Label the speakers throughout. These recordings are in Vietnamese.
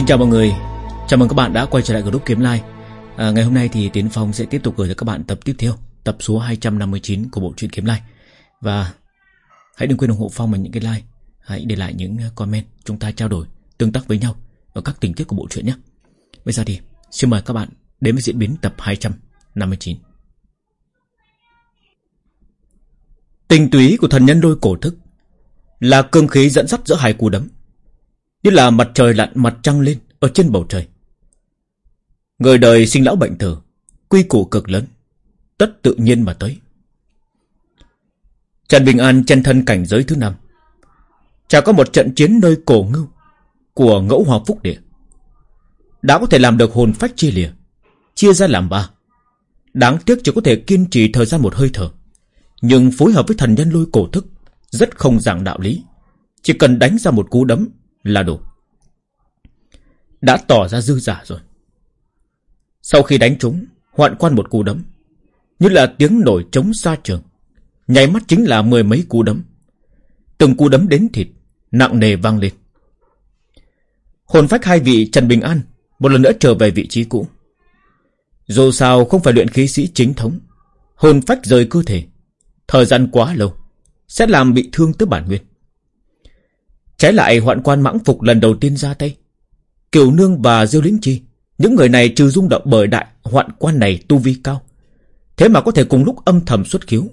Speaker 1: Xin chào mọi người. Chào mừng các bạn đã quay trở lại group Kiếm Lai à, Ngày hôm nay thì Tiến Phong sẽ tiếp tục gửi cho các bạn tập tiếp theo Tập số 259 của bộ truyện Kiếm Lai Và hãy đừng quên ủng hộ Phong bằng những cái like Hãy để lại những uh, comment Chúng ta trao đổi, tương tác với nhau Ở các tình tiết của bộ truyện nhé. Bây giờ thì xin mời các bạn đến với diễn biến tập 259 Tinh túy của thần nhân đôi cổ thức Là cương khí dẫn dắt giữa hai cú đấm. Như là mặt trời lặn mặt trăng lên Ở trên bầu trời. Người đời sinh lão bệnh tử, Quy củ cực lớn, Tất tự nhiên mà tới. Trần Bình An chân thân cảnh giới thứ năm. Chả có một trận chiến nơi cổ ngưu Của ngẫu hòa phúc địa. Đã có thể làm được hồn phách chia lìa, Chia ra làm ba. Đáng tiếc chỉ có thể kiên trì thời gian một hơi thở. Nhưng phối hợp với thần nhân lôi cổ thức, Rất không giảng đạo lý. Chỉ cần đánh ra một cú đấm là đủ. Đã tỏ ra dư giả rồi. Sau khi đánh trúng, Hoạn quan một cú đấm. Như là tiếng nổi trống xa trường. Nháy mắt chính là mười mấy cú đấm. Từng cú đấm đến thịt, Nặng nề vang lên. Hồn phách hai vị Trần Bình An Một lần nữa trở về vị trí cũ. Dù sao không phải luyện khí sĩ chính thống, Hồn phách rời cơ thể, Thời gian quá lâu, Sẽ làm bị thương tới bản nguyên. Trái lại, hoạn quan mãng phục lần đầu tiên ra tay. Kiều Nương và Diêu Lĩnh Chi, Những người này trừ rung động bởi đại Hoạn quan này tu vi cao. Thế mà có thể cùng lúc âm thầm xuất khiếu.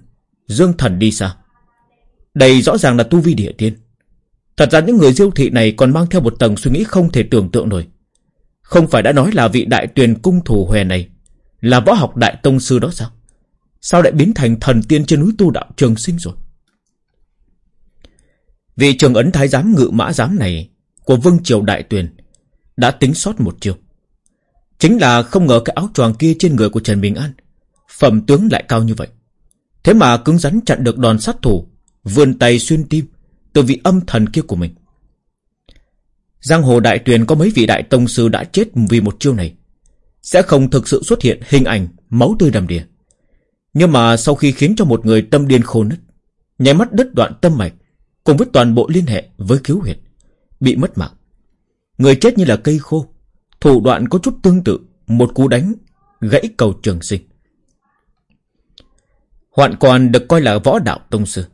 Speaker 1: Dương thần đi xa. Đây rõ ràng là tu vi địa tiên. Thật ra những người diêu thị này còn mang theo một tầng suy nghĩ không thể tưởng tượng nổi. Không phải đã nói là vị đại tuyền cung thủ hòe này Là võ học đại tông sư đó sao? Sao lại biến thành thần tiên trên núi tu đạo trường sinh rồi? Vì trường ấn thái giám ngự mã giám này Của vương triều đại tuyền Đã tính sót một chiều. Chính là không ngờ cái áo choàng kia trên người của Trần Bình An Phẩm tướng lại cao như vậy. Thế mà cứng rắn chặn được đòn sát thủ, Vươn tay xuyên tim Từ vị âm thần kia của mình. Giang hồ đại tuyền có mấy vị đại tông sư đã chết vì một chiêu này, Sẽ không thực sự xuất hiện hình ảnh Máu tươi đầm đìa. Nhưng mà sau khi khiến cho một người tâm điên khô nứt, Nháy mắt đứt đoạn tâm mạch Cùng với toàn bộ liên hệ với cứu huyệt, Bị mất mạng. Người chết như là cây khô, Thủ đoạn có chút tương tự, Một cú đánh Gãy cầu trường sinh. Hoạn quan được coi là võ đạo tông sư,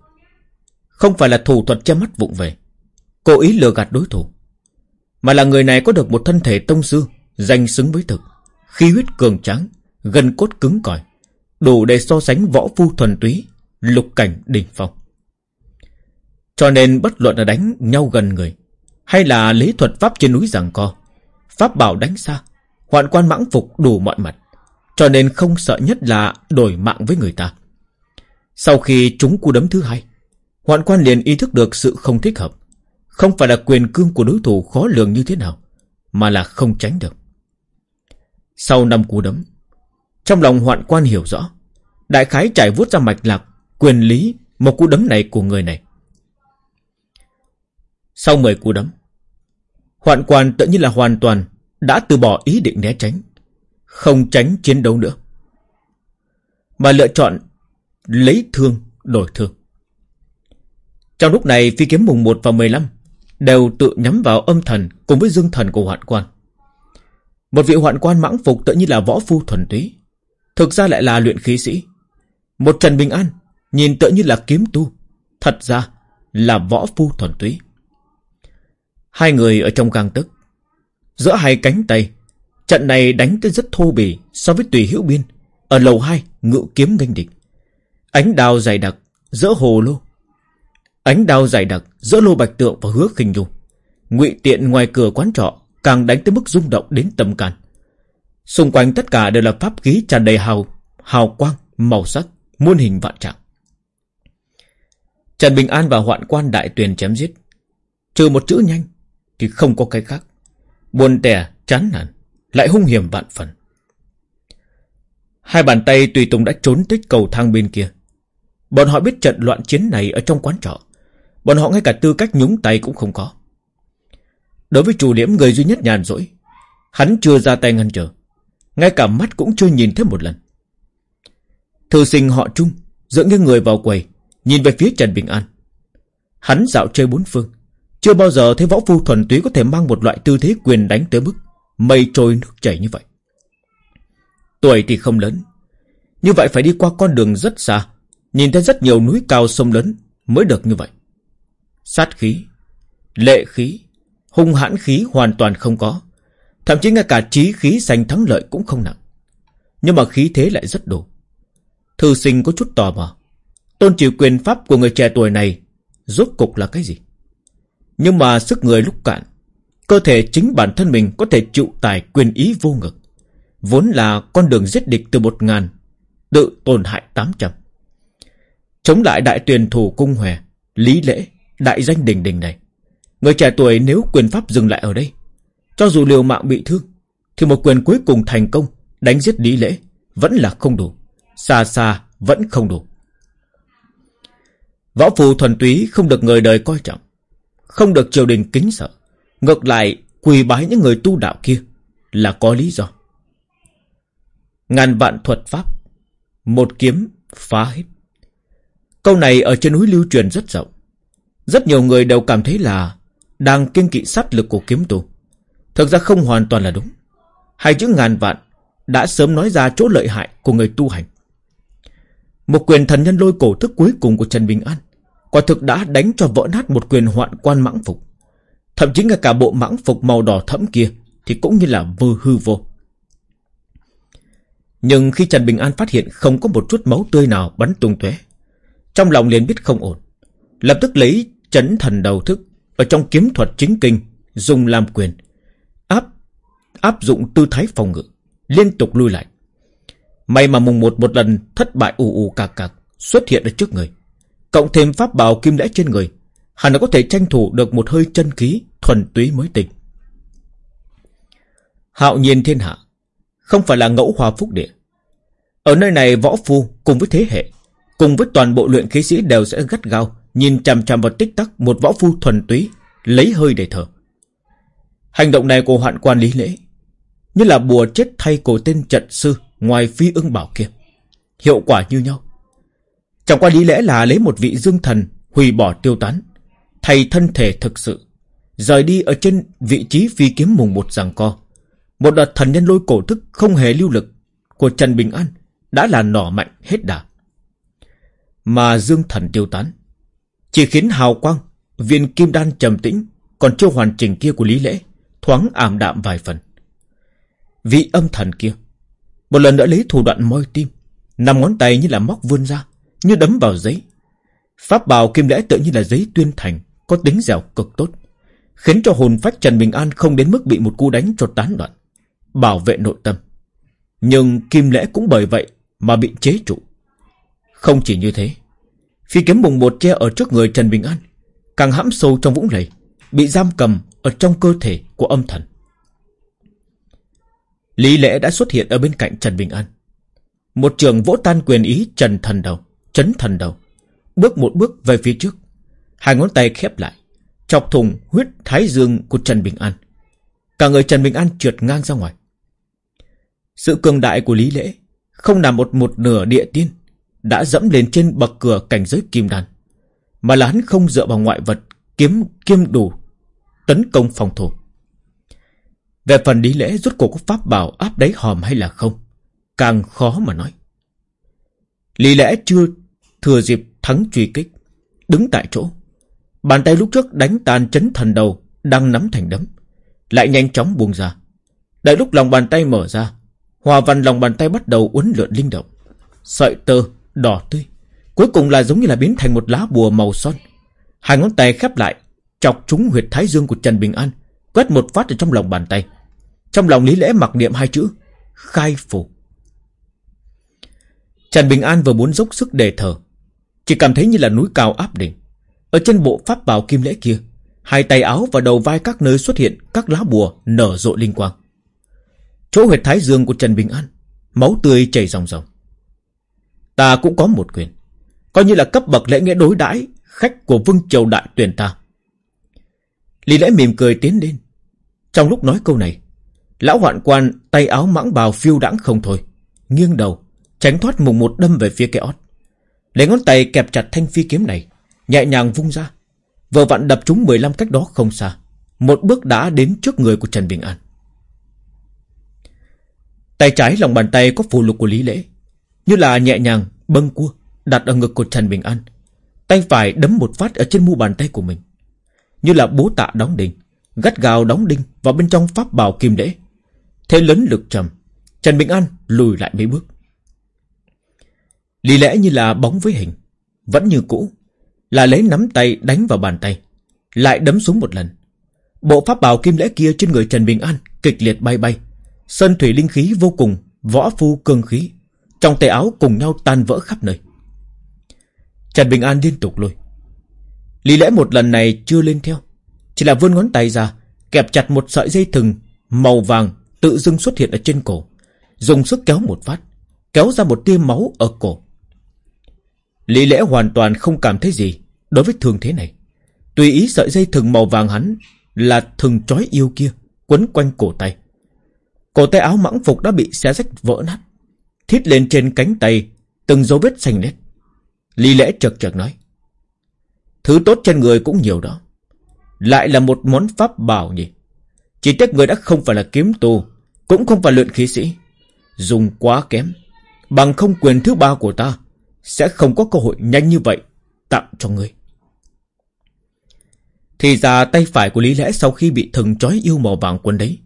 Speaker 1: Không phải là thủ thuật che mắt vụng về, Cố ý lừa gạt đối thủ, Mà là người này có được một thân thể tông sư Danh xứng với thực, Khí huyết cường tráng Gần cốt cứng cỏi, Đủ để so sánh võ phu thuần túy, Lục cảnh đỉnh phong. Cho nên bất luận là đánh nhau gần người, Hay là lý thuật pháp trên núi giằng co, Pháp bảo đánh xa, Hoạn quan mãng phục đủ mọi mặt, Cho nên không sợ nhất là đổi mạng với người ta. Sau khi chúng cú đấm thứ hai, Hoạn quan liền ý thức được sự không thích hợp. Không phải là quyền cương của đối thủ khó lường như thế nào, Mà là không tránh được. Sau năm cú đấm, Trong lòng hoạn quan hiểu rõ, Đại khái trải vuốt ra mạch lạc, Quyền lý một cú đấm này của người này. Sau 10 cú đấm, Hoạn quan tự nhiên là hoàn toàn Đã từ bỏ ý định né tránh, Không tránh chiến đấu nữa, Mà lựa chọn Lấy thương đổi thương. Trong lúc này, phi kiếm mùng 1 và 15 Đều tự nhắm vào âm thần Cùng với dương thần của hoạn quan. Một vị hoạn quan mãng phục tự nhiên là võ phu thuần túy, Thực ra lại là luyện khí sĩ. Một Trần Bình An Nhìn tự như là kiếm tu, Thật ra là võ phu thuần túy. Hai người ở trong gang tức Giữa hai cánh tay Trận này đánh tới rất thô bỉ So với tùy hữu biên. Ở lầu hai ngự kiếm nghênh địch. Ánh đào dày đặc giữa hồ lô. Ánh đào dày đặc giữa lô bạch tượng và hứa khinh dung ngụy tiện ngoài cửa quán trọ Càng đánh tới mức rung động đến tâm can. Xung quanh tất cả đều là pháp khí tràn đầy hào Hào quang, màu sắc Muôn hình vạn trạng. Trần Bình An và hoạn quan đại tuyền chém giết. Trừ một chữ nhanh thì không có cái khác. Buồn tẻ, chán nản, lại hung hiểm vạn phần. Hai bàn tay tùy tùng đã trốn tích cầu thang bên kia. Bọn họ biết trận loạn chiến này ở trong quán trọ. Bọn họ ngay cả tư cách nhúng tay cũng không có. Đối với chủ liễm người duy nhất nhàn rỗi, hắn chưa ra tay ngăn trở. Ngay cả mắt cũng chưa nhìn thêm một lần. Thư sinh họ Trung, dẫn những người vào quầy, nhìn về phía Trần Bình An. Hắn dạo chơi bốn phương, chưa bao giờ thấy võ phu thuần túy có thể mang một loại tư thế quyền đánh tới mức mây trôi nước chảy như vậy. Tuổi thì không lớn. Như vậy phải đi qua con đường rất xa, nhìn thấy rất nhiều núi cao sông lớn mới được như vậy. Sát khí, lệ khí, hung hãn khí hoàn toàn không có. Thậm chí ngay cả trí khí giành thắng lợi cũng không nặng. Nhưng mà khí thế lại rất đủ. Thư sinh có chút tò mò. Tôn trì quyền pháp của người trẻ tuổi này rốt cục là cái gì? Nhưng mà sức người lúc cạn, cơ thể chính bản thân mình có thể chịu tài quyền ý vô ngực. Vốn là con đường giết địch từ một ngàn, tự tổn hại tám trăm. Chống lại đại tuyển thủ cung hòe, lý lễ, đại danh đình đình này. Người trẻ tuổi nếu quyền pháp dừng lại ở đây, cho dù liều mạng bị thương, thì một quyền cuối cùng thành công đánh giết lý lễ vẫn là không đủ. Xa xa vẫn không đủ. Võ phù thuần túy không được người đời coi trọng, không được triều đình kính sợ. Ngược lại, quỳ bái những người tu đạo kia là có lý do. Ngàn vạn thuật pháp, một kiếm phá hết. Câu này ở trên núi lưu truyền rất rộng. Rất nhiều người đều cảm thấy là đang kiên kỵ sát lực của kiếm tu. Thực ra không hoàn toàn là đúng. Hai chữ ngàn vạn đã sớm nói ra chỗ lợi hại của người tu hành. Một quyền thần nhân lôi cổ thức cuối cùng của Trần Bình An Quả thực đã đánh cho vỡ nát một quyền hoạn quan mãng phục. Thậm chí ngay cả bộ mãng phục màu đỏ thẫm kia Thì cũng như là vơ hư vô. Nhưng khi Trần Bình An phát hiện không có một chút máu tươi nào bắn tung tóe, Trong lòng liền biết không ổn. Lập tức lấy chấn thần đầu thức Ở trong kiếm thuật chính kinh, Dùng làm quyền, Áp áp dụng tư thái phòng ngự, Liên tục lui lại. May mà mùng một một lần thất bại ù ù cạc cạc, xuất hiện ở trước người. Cộng thêm pháp bảo kim lẽ trên người, hắn đã có thể tranh thủ được một hơi chân khí thuần túy mới tình. Hạo nhiên thiên hạ, không phải là ngẫu hòa phúc địa. Ở nơi này võ phu cùng với thế hệ, cùng với toàn bộ luyện khí sĩ đều sẽ gắt gao, nhìn chằm chằm vào tích tắc một võ phu thuần túy, lấy hơi để thở. Hành động này của hoạn quan lý lễ, như là bùa chết thay của tên trận sư ngoài phi ưng bảo kia. Hiệu quả như nhau. Chẳng qua lý lẽ là lấy một vị dương thần hủy bỏ tiêu tán, thay thân thể thực sự, rời đi ở trên vị trí phi kiếm mùng một giằng co. Một đợt thần nhân lôi cổ thức không hề lưu lực của Trần Bình An đã là nỏ mạnh hết đà. Mà dương thần tiêu tán, chỉ khiến hào quang, viên kim đan trầm tĩnh còn chưa hoàn chỉnh kia của lý lễ thoáng ảm đạm vài phần. Vị âm thần kia một lần đã lấy thủ đoạn moi tim Năm ngón tay như là móc vươn ra như đấm vào giấy. Pháp bào kim lẽ tự như là giấy tuyên thành Có tính dẻo cực tốt Khiến cho hồn phách Trần Bình An không đến mức bị một cú đánh cho tán loạn Bảo vệ nội tâm. Nhưng kim lẽ cũng bởi vậy Mà bị chế trụ. Không chỉ như thế Phi kiếm mùng một che ở trước người Trần Bình An Càng hãm sâu trong vũng lầy Bị giam cầm ở trong cơ thể của âm thần. Lý lẽ đã xuất hiện ở bên cạnh Trần Bình An. Một trường vỗ tan quyền ý Trần thần đầu, chấn thần đầu. Bước một bước về phía trước. Hai ngón tay khép lại. Chọc thùng huyết thái dương của Trần Bình An. Cả người Trần Bình An trượt ngang ra ngoài. Sự cường đại của Lý Lễ không nằm một một nửa địa tiên đã dẫm lên trên bậc cửa cảnh giới kim đan. Mà là hắn không dựa vào ngoại vật kiếm kiêm đủ, tấn công phòng thủ. Về phần lý lễ rốt cuộc có pháp bảo áp đáy hòm hay là không, Càng khó mà nói Lý lẽ chưa thừa dịp thắng truy kích, Đứng tại chỗ. Bàn tay lúc trước đánh tan chấn thần đầu, Đang nắm thành đấm, Lại nhanh chóng buông ra. Đại lúc lòng bàn tay mở ra, Hòa văn lòng bàn tay bắt đầu uốn lượn linh động. Sợi tơ, đỏ tươi, Cuối cùng là giống như là biến thành một lá bùa màu son. Hai ngón tay khép lại, Chọc trúng huyệt thái dương của Trần Bình An, Quét một phát ở trong lòng bàn tay. Trong lòng Lý lẽ mặc niệm hai chữ, Khai phủ. Trần Bình An vừa muốn dốc sức đề thở chỉ cảm thấy như là núi cao áp đỉnh. Ở trên bộ pháp bào kim lễ kia Hai tay áo và đầu vai các nơi xuất hiện Các lá bùa nở rộ linh quang. Chỗ huyệt thái dương của Trần Bình An Máu tươi chảy ròng ròng. Ta cũng có một quyền Coi như là cấp bậc lễ nghĩa đối đãi Khách của vương triều đại tuyển ta. Lý lẽ mỉm cười tiến lên. Trong lúc nói câu này, lão hoạn quan tay áo mãng bào phiêu đãng không thôi, nghiêng đầu, tránh thoát mùng một đâm về phía cái ót. Lấy ngón tay kẹp chặt thanh phi kiếm này, nhẹ nhàng vung ra. Vừa vặn đập trúng 15 cách đó không xa Một bước đã đến trước người của Trần Bình An. Tay trái lòng bàn tay có phù lục của Lý Lễ Như là nhẹ nhàng bâng cua Đặt ở ngực của Trần Bình An. Tay phải đấm một phát ở trên mu bàn tay của mình Như là bố tạ đóng đinh Gắt gào đóng đinh vào bên trong pháp bào kim lễ. Thế lớn lực trầm Trần Bình An lùi lại mấy bước. Lý lẽ như là bóng với hình, Vẫn như cũ, Là lấy nắm tay đánh vào bàn tay, Lại đấm xuống một lần. Bộ pháp bào kim lễ kia trên người Trần Bình An Kịch liệt bay bay, Sơn thủy linh khí vô cùng, Võ phu cương khí, Trong tay áo cùng nhau tan vỡ khắp nơi. Trần Bình An liên tục lùi. Lý lẽ một lần này chưa lên theo, Chỉ là vươn ngón tay ra, Kẹp chặt một sợi dây thừng Màu vàng tự dưng xuất hiện ở trên cổ, Dùng sức kéo một phát, Kéo ra một tia máu ở cổ. Lý lẽ hoàn toàn không cảm thấy gì Đối với thương thế này. Tùy ý sợi dây thừng màu vàng hắn Là thừng trói yêu kia Quấn quanh cổ tay. Cổ tay áo mãng phục đã bị xé rách vỡ nát, Thít lên trên cánh tay Từng dấu vết xanh nét Lý lẽ chật chợt nói, Thứ tốt trên người cũng nhiều đó, Lại là một món pháp bảo nhỉ. Chỉ tiếc người đã không phải là kiếm tu Cũng không phải luyện khí sĩ, Dùng quá kém, Bằng không quyền thứ ba của ta sẽ không có cơ hội nhanh như vậy Tặng cho ngươi Thì ra tay phải của Lý Lẽ Sau khi bị thừng trói yêu màu vàng quấn đấy,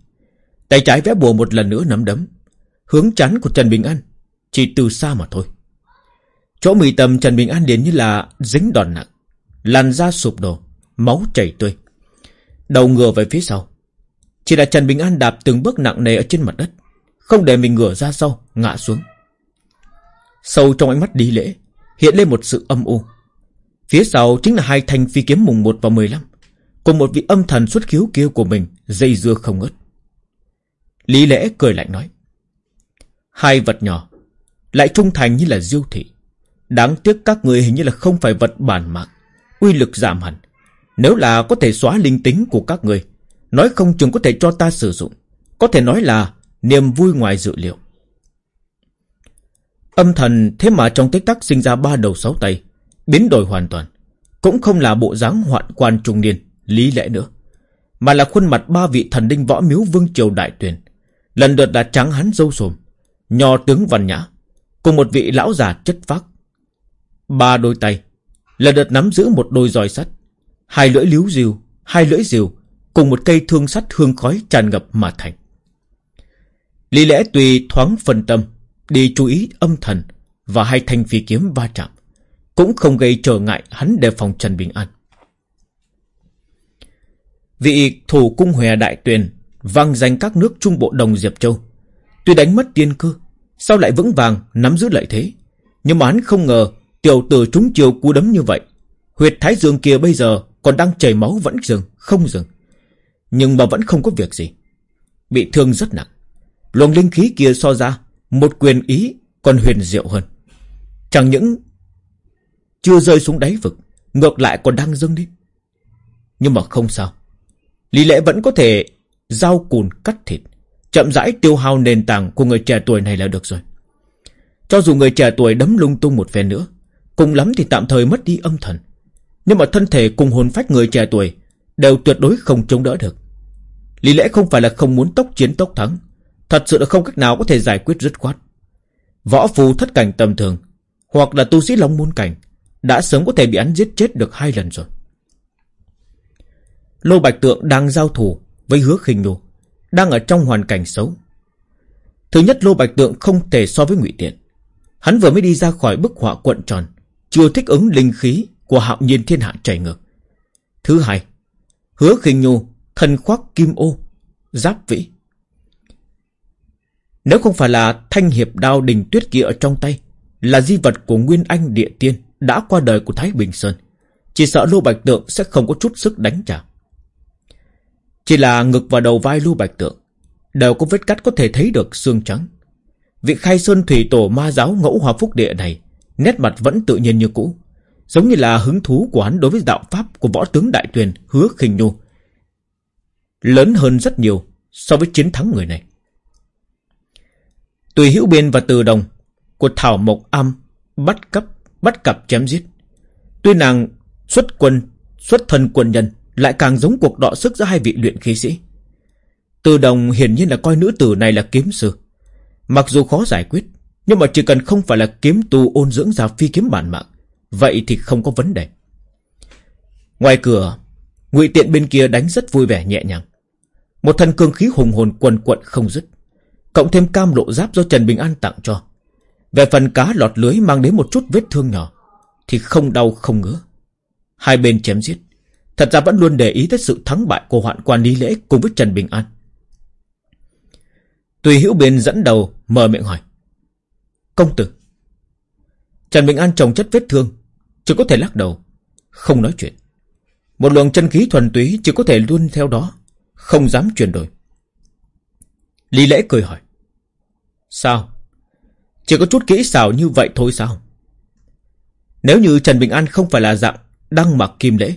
Speaker 1: Tay trái vẽ bùa một lần nữa nắm đấm, Hướng chắn của Trần Bình An, Chỉ từ xa mà thôi. Chỗ mì tầm Trần Bình An đến như là dính đòn nặng, Làn da sụp đổ, Máu chảy tươi. Đầu ngửa về phía sau, Chỉ là Trần Bình An đạp từng bước nặng nề ở trên mặt đất, Không để mình ngửa ra sau, Ngã xuống. Sâu trong ánh mắt đi lễ, Hiện lên một sự âm u. Phía sau chính là hai thanh phi kiếm mùng 1 và 15 Cùng một vị âm thần xuất khiếu kia của mình, Dây dưa không ngớt. Lý lễ cười lạnh nói, Hai vật nhỏ, Lại trung thành như là diêu thị. Đáng tiếc các người hình như là không phải vật bản mạng Uy lực giảm hẳn. Nếu là có thể xóa linh tính của các người, Nói không chừng có thể cho ta sử dụng. Có thể nói là Niềm vui ngoài dự liệu. Âm thần, thế mà trong tích tắc sinh ra ba đầu sáu tay, Biến đổi hoàn toàn. Cũng không là bộ dáng hoạn quan trung niên, Lý lẽ nữa, Mà là khuôn mặt ba vị thần đinh võ miếu vương triều đại tuyển Lần lượt là trắng hắn dâu sồm Nho tướng văn nhã, Cùng một vị lão già chất phác. Ba đôi tay, Lần lượt nắm giữ một đôi roi sắt, Hai lưỡi liếu diều Hai lưỡi diều, Cùng một cây thương sắt hương khói tràn ngập mà thành. Lý lẽ tùy thoáng phân tâm Đi chú ý âm thần Và hai thanh phi kiếm va chạm, Cũng không gây trở ngại hắn đề phòng Trần Bình An. Vị thủ cung hòe đại tuyền vang danh các nước trung bộ đồng Diệp Châu. Tuy đánh mất tiên cơ, Sao lại vững vàng nắm giữ lợi thế? Nhưng mà hắn không ngờ Tiểu tử trúng chiều cú đấm như vậy, Huyệt thái dương kia bây giờ Còn đang chảy máu vẫn dừng, Không dừng. Nhưng mà vẫn không có việc gì, Bị thương rất nặng. Luồng linh khí kia so ra một quyền ý còn huyền diệu hơn. Chẳng những Chưa rơi xuống đáy vực, Ngược lại còn đang dâng đi Nhưng mà không sao. Lý lẽ vẫn có thể Giao cùn cắt thịt, Chậm rãi tiêu hao nền tảng của người trẻ tuổi này là được rồi. Cho dù người trẻ tuổi đấm lung tung một phen nữa, Cùng lắm thì tạm thời mất đi âm thần. Nhưng mà thân thể cùng hồn phách người trẻ tuổi Đều tuyệt đối không chống đỡ được. Lý lẽ không phải là không muốn tốc chiến tốc thắng Thật sự là không cách nào có thể giải quyết dứt khoát Võ phù thất cảnh tầm thường Hoặc là tu sĩ long môn cảnh Đã sớm có thể bị hắn giết chết được hai lần rồi Lô Bạch Tượng đang giao thủ Với hứa khinh đô Đang ở trong hoàn cảnh xấu Thứ nhất Lô Bạch Tượng không thể so với ngụy Tiện Hắn vừa mới đi ra khỏi bức họa cuộn tròn chưa thích ứng linh khí của hạo nhiên thiên hạ chảy ngược. Thứ hai, hứa khinh nhu, thân khoác kim ô, giáp vĩ. Nếu không phải là thanh hiệp đao đình tuyết kia ở trong tay, là di vật của Nguyên Anh Địa Tiên đã qua đời của Thái Bình Sơn, chỉ sợ lưu Bạch Tượng sẽ không có chút sức đánh trả. Chỉ là ngực và đầu vai lưu Bạch Tượng đều có vết cắt có thể thấy được xương trắng. Vị khai sơn thủy tổ ma giáo ngẫu hòa phúc địa này Nét mặt vẫn tự nhiên như cũ Giống như là hứng thú của hắn đối với đạo pháp Của võ tướng đại tuyền hứa khinh nhu Lớn hơn rất nhiều So với chiến thắng người này Tùy hữu biên và từ đồng Của Thảo Mộc Am Bắt cấp Bắt cặp chém giết. Tuy nàng xuất quân, Xuất thân quân nhân, Lại càng giống cuộc đọ sức giữa hai vị luyện khí sĩ. Từ đồng hiển nhiên là coi nữ tử này là kiếm sư. Mặc dù khó giải quyết, Nhưng mà chỉ cần không phải là kiếm tu ôn dưỡng ra phi kiếm bản mạng, Vậy thì không có vấn đề. Ngoài cửa, ngụy tiện bên kia đánh rất vui vẻ nhẹ nhàng. Một thân cương khí hùng hồn quần quận không dứt. Cộng thêm cam lộ giáp do Trần Bình An tặng cho. Về phần cá lọt lưới mang đến một chút vết thương nhỏ, Thì không đau, không ngứa. Hai bên chém giết. Thật ra vẫn luôn để ý tới sự thắng bại của hoạn quan lý lễ cùng với Trần Bình An. Tùy hữu biên dẫn đầu, mở miệng hỏi. Công tử. Trần Bình An trồng chất vết thương, Chỉ có thể lắc đầu, Không nói chuyện. Một luồng chân khí thuần túy chỉ có thể luôn theo đó, Không dám chuyển đổi. Lý lễ cười hỏi. Sao? Chỉ có chút kỹ xảo như vậy thôi sao? Nếu như Trần Bình An không phải là dạng đang mặc kim lễ,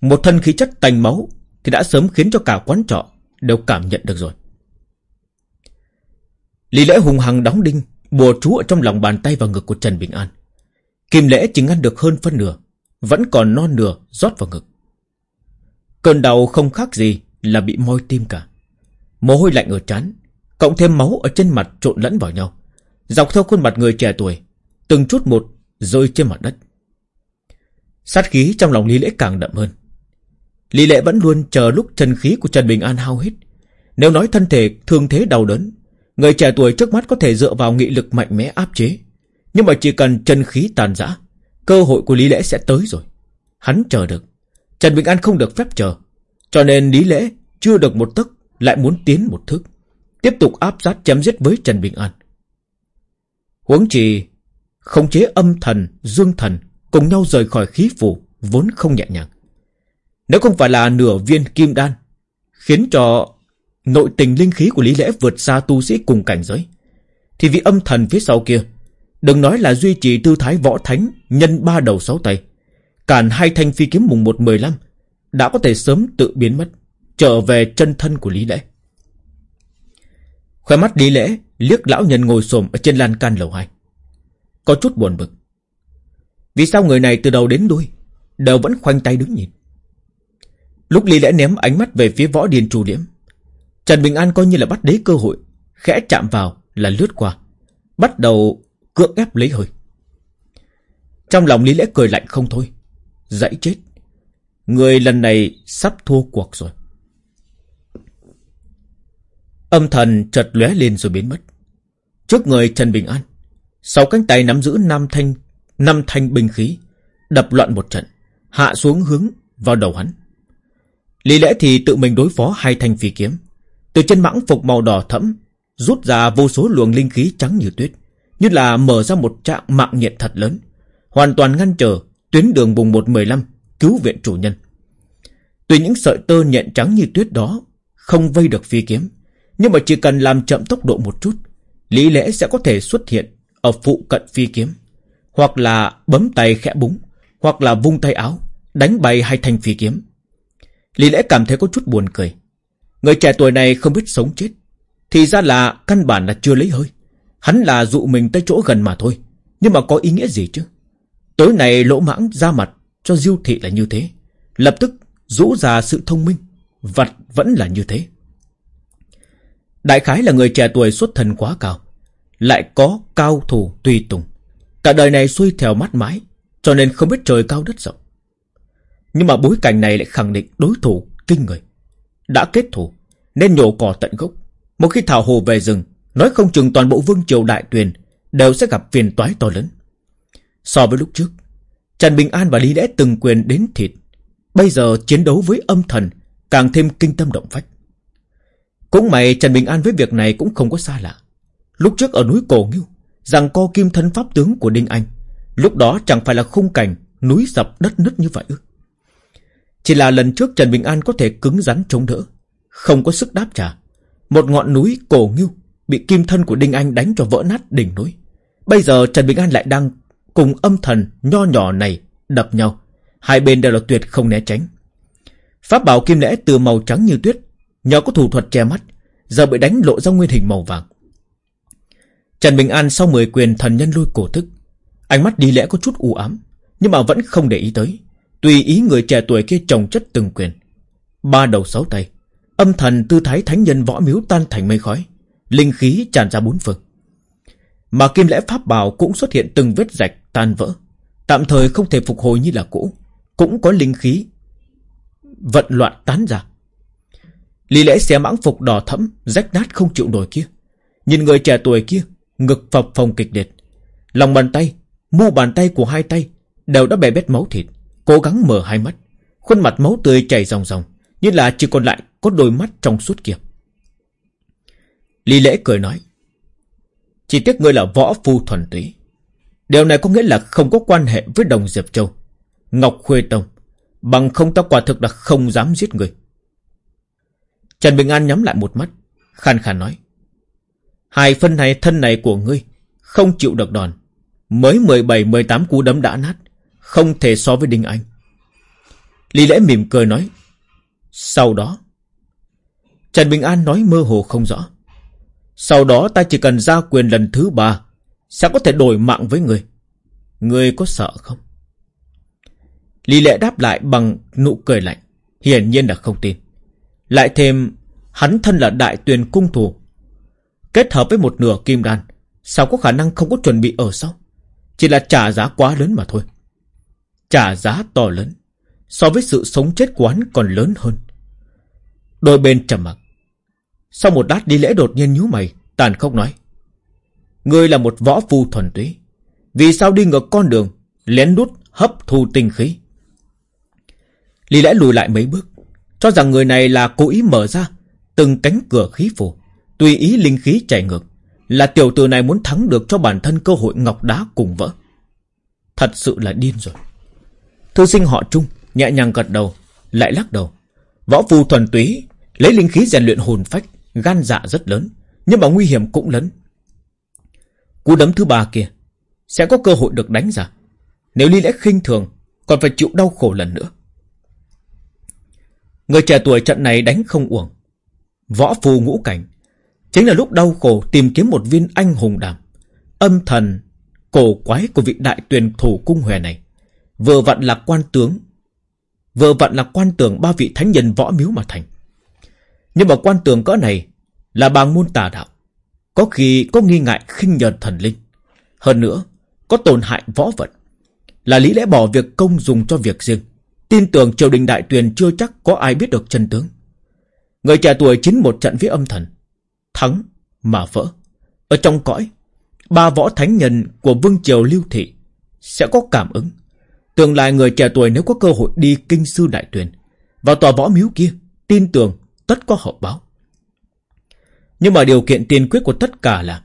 Speaker 1: Một thân khí chất tành máu Thì đã sớm khiến cho cả quán trọ Đều cảm nhận được rồi. Lý lễ hùng hằng đóng đinh, Bùa chú ở trong lòng bàn tay và ngực của Trần Bình An. Kim lễ chỉ ngăn được hơn phân nửa, Vẫn còn non nửa rót vào ngực. Cơn đau không khác gì Là bị môi tim cả. Mồ hôi lạnh ở trán Cộng thêm máu ở trên mặt trộn lẫn vào nhau. Dọc theo khuôn mặt người trẻ tuổi, Từng chút một rơi trên mặt đất. Sát khí trong lòng Lý Lễ càng đậm hơn. Lý Lễ vẫn luôn chờ lúc chân khí của Trần Bình An hao hết. Nếu nói thân thể thương thế đau đớn, Người trẻ tuổi trước mắt có thể dựa vào nghị lực mạnh mẽ áp chế. Nhưng mà chỉ cần chân khí tàn rã Cơ hội của Lý Lễ sẽ tới rồi. Hắn chờ được. Trần Bình An không được phép chờ. Cho nên Lý Lễ chưa được một tức, Lại muốn tiến một thước. Tiếp tục áp sát chém giết với Trần Bình An. Huống chi Khống chế âm thần, dương thần Cùng nhau rời khỏi khí phủ Vốn không nhẹ nhàng. Nếu không phải là nửa viên kim đan Khiến cho nội tình linh khí của Lý Lễ vượt xa tu sĩ cùng cảnh giới Thì vị âm thần phía sau kia Đừng nói là duy trì tư thái võ thánh Nhân ba đầu sáu tay Cản hai thanh phi kiếm mùng một mười lăm Đã có thể sớm tự biến mất Trở về chân thân của Lý Lễ Khoe mắt đi Lễ, liếc lão nhân ngồi xổm ở trên lan can lầu hai. Có chút buồn bực. Vì sao người này từ đầu đến đuôi, Đều vẫn khoanh tay đứng nhìn? Lúc Lý Lễ ném ánh mắt về phía võ điền trù điểm, Trần Bình An coi như là bắt đế cơ hội, Khẽ chạm vào là lướt qua, Bắt đầu cưỡng ép lấy hơi. Trong lòng Lý Lễ cười lạnh không thôi, Dãy chết. Người lần này sắp thua cuộc rồi. Âm thần chợt lóe lên rồi biến mất. Trước người Trần Bình An, Sáu cánh tay nắm giữ năm thanh năm thanh binh khí, Đập loạn một trận, Hạ xuống hướng vào đầu hắn. Lý lẽ thì tự mình đối phó hai thanh phi kiếm. Từ chân mãng phục màu đỏ thẫm, Rút ra vô số luồng linh khí trắng như tuyết, Như là mở ra một trạng mạng nhiệt thật lớn, Hoàn toàn ngăn trở Tuyến đường vùng 115 Cứu viện chủ nhân. Tuy những sợi tơ nhện trắng như tuyết đó Không vây được phi kiếm nhưng mà chỉ cần làm chậm tốc độ một chút, Lý lẽ sẽ có thể xuất hiện Ở phụ cận phi kiếm. Hoặc là bấm tay khẽ búng, Hoặc là vung tay áo, Đánh bay hai thanh phi kiếm. Lý lẽ cảm thấy có chút buồn cười. Người trẻ tuổi này không biết sống chết, Thì ra là căn bản là chưa lấy hơi. Hắn là dụ mình tới chỗ gần mà thôi, Nhưng mà có ý nghĩa gì chứ? Tối này lỗ mãng ra mặt Cho diêu thị là như thế, Lập tức rũ ra sự thông minh Vật vẫn là như thế. Đại khái là người trẻ tuổi xuất thần quá cao, Lại có cao thủ tùy tùng. Cả đời này xuôi theo mắt mái Cho nên không biết trời cao đất rộng. Nhưng mà bối cảnh này lại khẳng định đối thủ kinh người. Đã kết thù Nên nhổ cỏ tận gốc. Một khi thảo hồ về rừng, Nói không chừng toàn bộ vương triều đại tuyền Đều sẽ gặp phiền toái to lớn. So với lúc trước, Trần Bình An và Lý Lẽ từng quyền đến thịt. Bây giờ chiến đấu với âm thần Càng thêm kinh tâm động phách. Cũng mày Trần Bình An với việc này cũng không có xa lạ. Lúc trước ở núi Cổ Nghiêu, Rằng co kim thân pháp tướng của Đinh Anh, Lúc đó chẳng phải là khung cảnh Núi sập đất nứt như vậy ư? Chỉ là lần trước Trần Bình An có thể cứng rắn chống đỡ, Không có sức đáp trả. Một ngọn núi cổ ngưu Bị kim thân của Đinh Anh đánh cho vỡ nát đỉnh núi. Bây giờ Trần Bình An lại đang Cùng âm thần nho nhỏ này Đập nhau. Hai bên đều là tuyệt không né tránh. Pháp bảo kim lẽ từ màu trắng như tuyết Nhờ có thủ thuật che mắt, Giờ bị đánh lộ ra nguyên hình màu vàng. Trần Bình An sau 10 quyền thần nhân lui cổ thức Ánh mắt đi lẽ có chút u ám, Nhưng mà vẫn không để ý tới. Tùy ý người trẻ tuổi kia trồng chất từng quyền. Ba đầu sáu tay. Âm thần tư thái thánh nhân võ miếu tan thành mây khói. Linh khí tràn ra bốn phương. Mà kim lẽ pháp bảo cũng xuất hiện từng vết rạch tan vỡ. Tạm thời không thể phục hồi như là cũ. Cũng có linh khí Vận loạn tán ra. Lý lẽ xé mãng phục đỏ thẫm, Rách nát không chịu nổi kia. Nhìn người trẻ tuổi kia, Ngực phập phồng kịch liệt. Lòng bàn tay, Mu bàn tay của hai tay Đều đã bè bét máu thịt, Cố gắng mở hai mắt. Khuôn mặt máu tươi chảy ròng ròng, Như là chỉ còn lại có đôi mắt trong suốt kia. Lý lễ cười nói, Chỉ tiếc ngươi là võ phu thuần túy. Điều này có nghĩa là không có quan hệ với đồng Diệp Châu. Ngọc Khuê Tông, Bằng không ta quả thực là không dám giết người Trần Bình An nhắm lại một mắt Khàn khàn nói, Hai phân này, thân này của ngươi Không chịu được đòn. Mới 17-18 cú đấm đã nát, Không thể so với Đinh Anh. Lý lễ mỉm cười nói, Sau đó. Trần Bình An nói mơ hồ không rõ, Sau đó ta chỉ cần ra quyền lần thứ ba, Sẽ có thể đổi mạng với người Người có sợ không? Lý Lễ đáp lại bằng nụ cười lạnh, Hiển nhiên là không tin. Lại thêm, Hắn thân là đại tuyền cung thủ. Kết hợp với một nửa kim đan, Sao có khả năng không có chuẩn bị ở sau? Chỉ là trả giá quá lớn mà thôi. Trả giá to lớn, So với sự sống chết của hắn còn lớn hơn. Đôi bên trầm mặc. Sau một đát đi lễ đột nhiên nhíu mày, Tàn khốc nói. Ngươi là một võ phu thuần túy, Vì sao đi ngược con đường, Lén đút hấp thu tinh khí? Lý lẽ lùi lại mấy bước cho rằng người này là cố ý mở ra, Từng cánh cửa khí phù, Tùy ý linh khí chảy ngược, Là tiểu tử này muốn thắng được cho bản thân cơ hội ngọc đá cùng vỡ. Thật sự là điên rồi. Thư sinh họ Trung Nhẹ nhàng gật đầu, Lại lắc đầu. Võ phù thuần túy, Lấy linh khí rèn luyện hồn phách, Gan dạ rất lớn, Nhưng mà nguy hiểm cũng lớn. Cú đấm thứ ba kia Sẽ có cơ hội được đánh ra. Nếu Ly lẽ khinh thường, Còn phải chịu đau khổ lần nữa. Người trẻ tuổi trận này đánh không uổng. Võ phù ngũ cảnh. Chính là lúc đau khổ tìm kiếm một viên anh hùng đàm Âm thần, Cổ quái của vị đại tuyển thủ cung hòe này. Vừa vặn là quan tướng, Vừa vặn là quan tưởng ba vị thánh nhân võ miếu mà thành. Nhưng mà quan tưởng cỡ này Là bàng môn tà đạo. Có khi có nghi ngại khinh nhờn thần linh. Hơn nữa, Có tổn hại võ vận Là lý lẽ bỏ việc công dùng cho việc riêng. Tin tưởng triều đình đại tuyền chưa chắc có ai biết được chân tướng. Người trẻ tuổi chính một trận với âm thần, Thắng mà vỡ. Ở trong cõi, Ba võ thánh nhân của vương triều lưu thị Sẽ có cảm ứng. Tương lai người trẻ tuổi nếu có cơ hội đi kinh sư đại tuyển Vào tòa võ miếu kia, Tin tưởng tất có hậu báo. Nhưng mà điều kiện tiên quyết của tất cả là,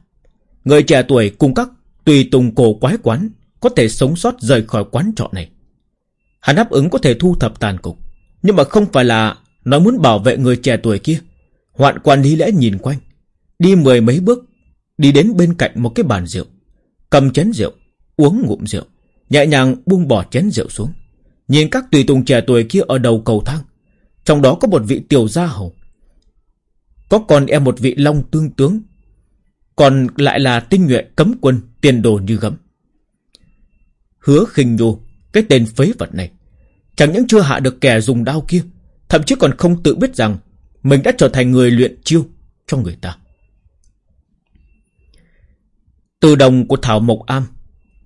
Speaker 1: Người trẻ tuổi cùng các tùy tùng cổ quái quán Có thể sống sót rời khỏi quán trọ này. Hắn đáp ứng có thể thu thập tàn cục. Nhưng mà không phải là nói muốn bảo vệ người trẻ tuổi kia. Hoạn quan lý lẽ nhìn quanh. Đi mười mấy bước, Đi đến bên cạnh một cái bàn rượu. Cầm chén rượu, Uống ngụm rượu. Nhẹ nhàng buông bỏ chén rượu xuống. Nhìn các tùy tùng trẻ tuổi kia ở đầu cầu thang. Trong đó có một vị tiểu gia hầu. Có còn em một vị long tương tướng. Còn lại là tinh nhuệ cấm quân, Tiền đồ như gấm. Hứa khinh nhu cái tên phế vật này, Chẳng những chưa hạ được kẻ dùng đao kia, Thậm chí còn không tự biết rằng Mình đã trở thành người luyện chiêu cho người ta. Từ đồng của Thảo Mộc Am,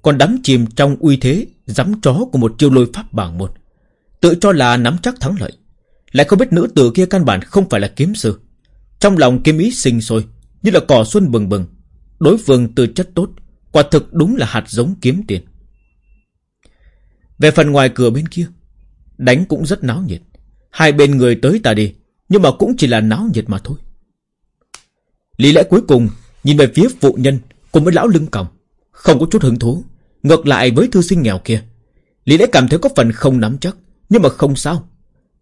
Speaker 1: còn đắm chìm trong uy thế Dám chó của một chiêu lôi pháp bảng một, Tự cho là nắm chắc thắng lợi. Lại không biết nữ tử kia căn bản không phải là kiếm sư. Trong lòng kiếm ý sinh sôi, Như là cỏ xuân bừng bừng, Đối phương từ chất tốt, Quả thực đúng là hạt giống kiếm tiền. Về phần ngoài cửa bên kia, Đánh cũng rất náo nhiệt. Hai bên người tới ta đi, Nhưng mà cũng chỉ là náo nhiệt mà thôi. Lý lẽ cuối cùng, Nhìn về phía phụ nhân Cùng với lão lưng còng, Không có chút hứng thú, Ngược lại với thư sinh nghèo kia. Lý lẽ cảm thấy có phần không nắm chắc, Nhưng mà không sao.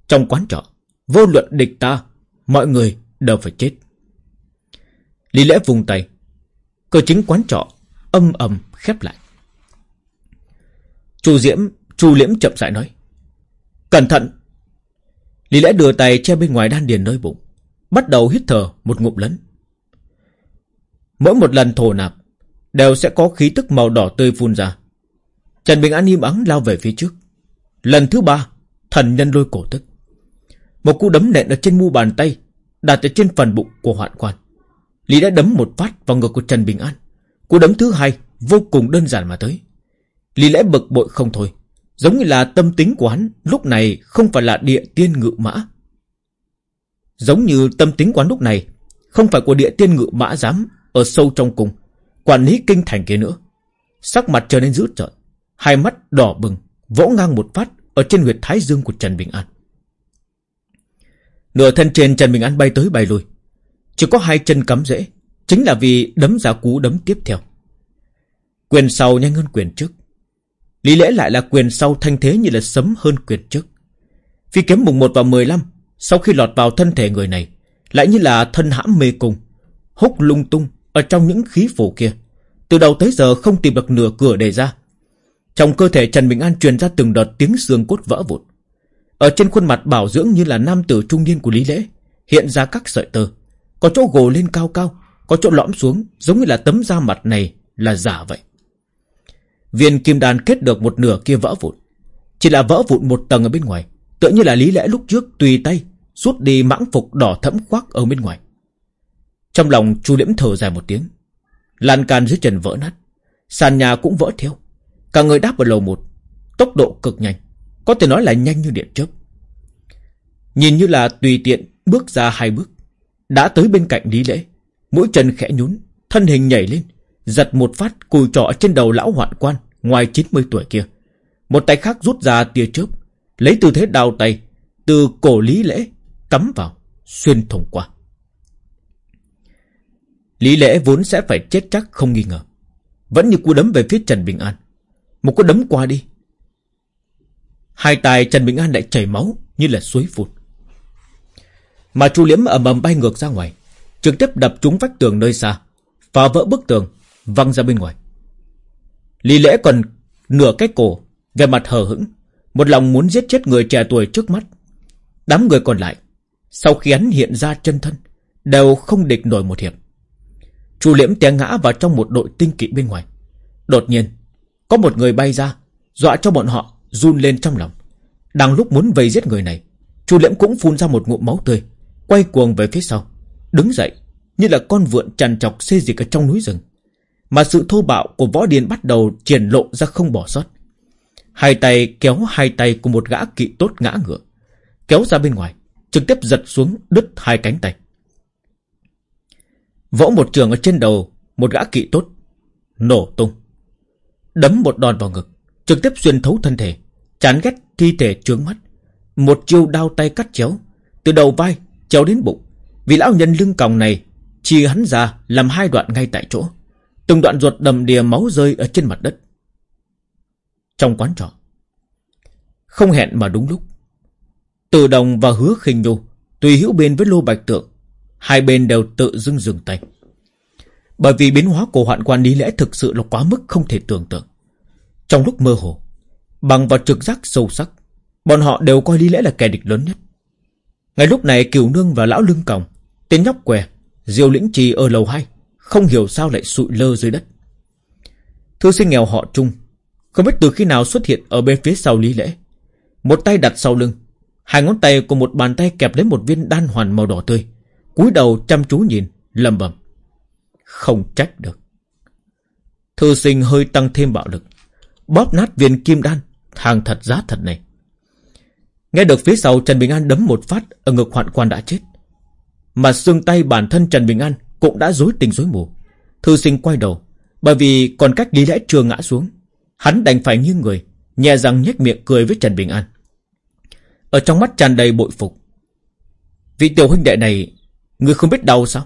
Speaker 1: Trong quán trọ, Vô luận địch ta, Mọi người đều phải chết. Lý lẽ vùng tay, Cửa chính quán trọ âm ầm khép lại. Chu Diễm Chu Liễm chậm rãi nói. Cẩn thận. Lý lẽ đưa tay che bên ngoài đan điền nơi bụng, Bắt đầu hít thở một ngụm lớn Mỗi một lần thổ nạp Đều sẽ có khí tức màu đỏ tươi phun ra. Trần Bình An im ắng lao về phía trước. Lần thứ ba, Thần nhân lôi cổ tức. Một cú đấm nện ở trên mu bàn tay, Đặt ở trên phần bụng của hoạn quan. Lý đã đấm một phát vào ngực của Trần Bình An. Cú đấm thứ hai Vô cùng đơn giản mà tới. Lý lẽ bực bội không thôi. Giống như là tâm tính của hắn, Lúc này không phải là địa tiên ngự mã. Giống như tâm tính quán lúc này, Không phải của địa tiên ngự mã dám Ở sâu trong cùng, Quản lý kinh thành kia nữa. Sắc mặt trở nên dữ trợn Hai mắt đỏ bừng, Vỗ ngang một phát Ở trên huyệt thái dương của Trần Bình An. Nửa thân trên Trần Bình An bay tới bay lui. Chỉ có hai chân cắm rễ, Chính là vì đấm ra cú đấm tiếp theo. Quyền sau nhanh hơn quyền trước. Lý lẽ lại là quyền sau thanh thế như là sấm hơn quyền trước. Phi kiếm mùng 1 và 15 Sau khi lọt vào thân thể người này, Lại như là thân hãm mê cung, Húc lung tung Ở trong những khí phủ kia. Từ đầu tới giờ không tìm được nửa cửa để ra. Trong cơ thể Trần Bình An truyền ra từng đợt tiếng xương cốt vỡ vụn. Ở trên khuôn mặt bảo dưỡng như là nam tử trung niên của Lý Lễ, Hiện ra các sợi tơ. Có chỗ gồ lên cao cao, Có chỗ lõm xuống, Giống như là tấm da mặt này là giả vậy. Viên kim đan kết được một nửa kia vỡ vụn. Chỉ là vỡ vụn một tầng ở bên ngoài, Tựa như là lý lẽ lúc trước tùy tay, Rút đi mãng phục đỏ thẫm khoác ở bên ngoài. Trong lòng chu liễm thở dài một tiếng. Lan can dưới trần vỡ nát, Sàn nhà cũng vỡ theo. Cả người đáp vào lầu một, Tốc độ cực nhanh, Có thể nói là nhanh như điện chớp. Nhìn như là tùy tiện bước ra hai bước, Đã tới bên cạnh lý lễ Mũi chân khẽ nhún, Thân hình nhảy lên Giật một phát cùi trọ trên đầu lão hoạn quan, Ngoài 90 tuổi kia. Một tay khác rút ra tia chớp, Lấy tư thế đào tay, Từ cổ lý lễ, Cắm vào, Xuyên thủng qua. Lý lễ vốn sẽ phải chết chắc không nghi ngờ. Vẫn như cú đấm về phía Trần Bình An. Một cú đấm qua đi. Hai tay Trần Bình An lại chảy máu Như là suối phụt Mà chu liếm ầm ầm bay ngược ra ngoài, Trực tiếp đập trúng vách tường nơi xa, Phá vỡ bức tường văng ra bên ngoài. Lý lễ còn nửa cái cổ, về mặt hờ hững, một lòng muốn giết chết người trẻ tuổi trước mắt. Đám người còn lại, sau khi hắn hiện ra chân thân, đều không địch nổi một hiệp. Chu liễm té ngã vào trong một đội tinh kỵ bên ngoài. Đột nhiên, có một người bay ra, dọa cho bọn họ run lên trong lòng. Đang lúc muốn vây giết người này, Chu liễm cũng phun ra một ngụm máu tươi, quay cuồng về phía sau, đứng dậy như là con vượn tràn trọc xê dịch ở trong núi rừng. Mà sự thô bạo của võ điền bắt đầu triển lộ ra không bỏ sót. Hai tay kéo hai tay của một gã kỵ tốt ngã ngựa. Kéo ra bên ngoài, trực tiếp giật xuống đứt hai cánh tay. Võ một trường ở trên đầu một gã kỵ tốt. Nổ tung. Đấm một đòn vào ngực, trực tiếp xuyên thấu thân thể. Chán ghét thi thể trướng mắt. Một chiêu đao tay cắt chéo, từ đầu vai chéo đến bụng. Vì lão nhân lưng còng này chia hắn ra làm hai đoạn ngay tại chỗ. Từng đoạn ruột đầm đìa máu rơi ở trên mặt đất. Trong quán trọ. Không hẹn mà đúng lúc. Từ đồng và hứa khinh nhu tùy hữu bên với lô bạch tượng. Hai bên đều tự dưng dừng tay. Bởi vì biến hóa của hoạn quan lý lẽ thực sự là quá mức không thể tưởng tượng. Trong lúc mơ hồ, bằng vào trực giác sâu sắc, bọn họ đều coi lý lẽ là kẻ địch lớn nhất. Ngay lúc này Kiều Nương và Lão Lưng Còng, tên nhóc què, Diêu Lĩnh Trì ở lầu 2, không hiểu sao lại sụi lơ dưới đất. Thư sinh nghèo họ Trung, Không biết từ khi nào xuất hiện ở bên phía sau Lý Lễ Một tay đặt sau lưng, Hai ngón tay của một bàn tay kẹp lấy một viên đan hoàn màu đỏ tươi, cúi đầu chăm chú nhìn lầm bầm Không trách được. Thư sinh hơi tăng thêm bạo lực, Bóp nát viên kim đan, Hàng thật giá thật này. Nghe được phía sau Trần Bình An đấm một phát Ở ngực hoạn quan đã chết. Mà xương tay bản thân Trần Bình An cũng đã rối tình rối mù. Thư sinh quay đầu, bởi vì còn cách lý lẽ chưa ngã xuống. Hắn đành phải như người, nhẹ răng nhếch miệng cười với Trần Bình An. Ở trong mắt tràn đầy bội phục. Vị tiểu huynh đệ này, người không biết đau sao?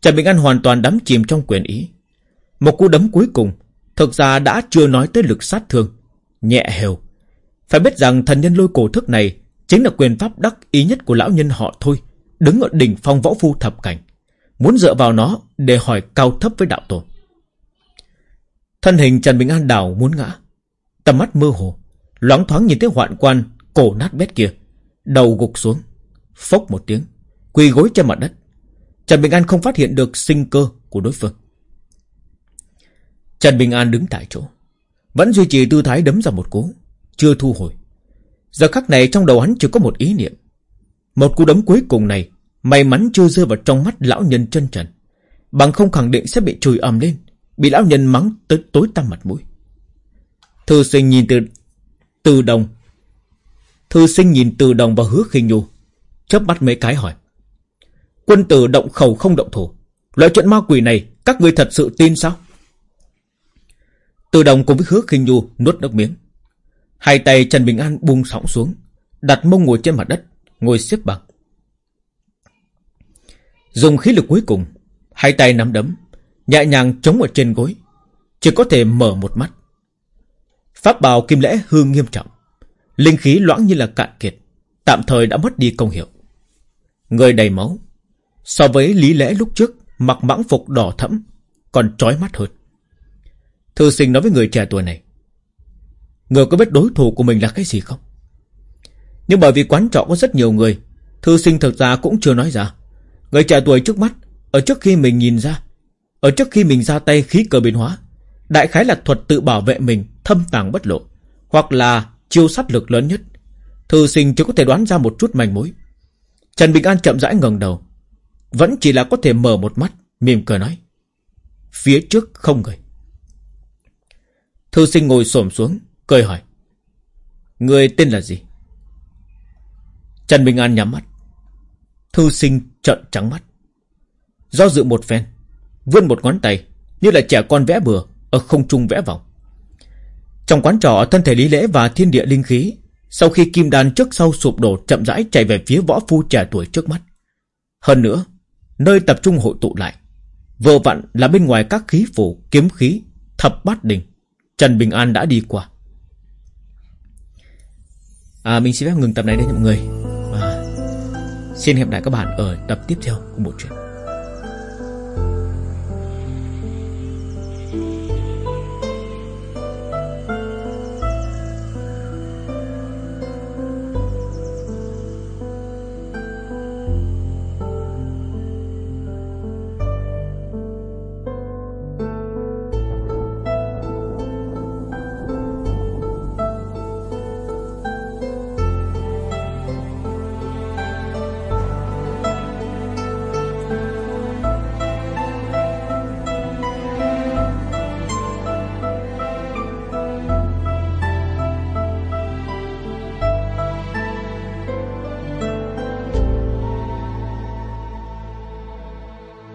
Speaker 1: Trần Bình An hoàn toàn đắm chìm trong quyền ý. Một cú đấm cuối cùng, thực ra đã chưa nói tới lực sát thương. Nhẹ hều. Phải biết rằng thần nhân lôi cổ thức này chính là quyền pháp đắc ý nhất của lão nhân họ thôi, đứng ở đỉnh phong võ phu thập cảnh. Muốn dựa vào nó để hỏi cao thấp với đạo tổ. Thân hình Trần Bình An đảo muốn ngã. Tầm mắt mơ hồ, Loáng thoáng nhìn thấy hoạn quan Cổ nát bét kia. Đầu gục xuống, Phốc một tiếng, Quỳ gối trên mặt đất. Trần Bình An không phát hiện được sinh cơ của đối phương. Trần Bình An đứng tại chỗ, Vẫn duy trì tư thái đấm ra một cú, Chưa thu hồi. Giờ khắc này trong đầu hắn chỉ có một ý niệm. Một cú đấm cuối cùng này May mắn chưa rơi vào trong mắt lão nhân chân trần. Bằng không khẳng định sẽ bị chùi ầm lên, Bị lão nhân mắng tới tối tăm mặt mũi. Thư sinh nhìn từ Từ đồng. Thư sinh nhìn từ đồng và hứa khinh nhu, chớp mắt mấy cái hỏi. Quân tử động khẩu không động thủ. Loại chuyện ma quỷ này, Các người thật sự tin sao? Từ đồng cùng với hứa khinh nhu nuốt nước miếng. Hai tay Trần Bình An buông sóng xuống, Đặt mông ngồi trên mặt đất, Ngồi xếp bằng. Dùng khí lực cuối cùng, Hai tay nắm đấm, Nhẹ nhàng chống ở trên gối, Chỉ có thể mở một mắt. Pháp bào kim lễ hương nghiêm trọng, Linh khí loãng như là cạn kiệt, Tạm thời đã mất đi công hiệu. Người đầy máu, So với lý lẽ lúc trước, Mặc mãng phục đỏ thẫm, Còn trói mắt hơn. Thư sinh nói với người trẻ tuổi này, Người có biết đối thủ của mình là cái gì không? Nhưng bởi vì quán trọ có rất nhiều người, Thư sinh thực ra cũng chưa nói ra. Người trẻ tuổi trước mắt, Ở trước khi mình nhìn ra, Ở trước khi mình ra tay khí cờ biến hóa, Đại khái là thuật tự bảo vệ mình Thâm tàng bất lộ, Hoặc là chiêu sát lực lớn nhất. Thư sinh chỉ có thể đoán ra một chút manh mối. Trần Bình An chậm rãi ngẩng đầu, Vẫn chỉ là có thể mở một mắt, Mỉm cười nói, Phía trước không người. Thư sinh ngồi xổm xuống, Cười hỏi, Người tên là gì? Trần Bình An nhắm mắt, Thư sinh trợn trắng mắt. Do dự một phen Vươn một ngón tay Như là trẻ con vẽ bừa Ở không trung vẽ vòng. Trong quán trọ thân thể lý lễ và thiên địa linh khí Sau khi kim đan trước sau sụp đổ Chậm rãi chạy về phía võ phu trẻ tuổi trước mắt. Hơn nữa Nơi tập trung hội tụ lại Vừa vặn là bên ngoài các khí phủ Kiếm khí, thập bát đình Trần Bình An đã đi qua. À, Mình xin phép ngừng tập này đây mọi người. Xin hẹn lại các bạn ở tập tiếp theo của bộ truyện.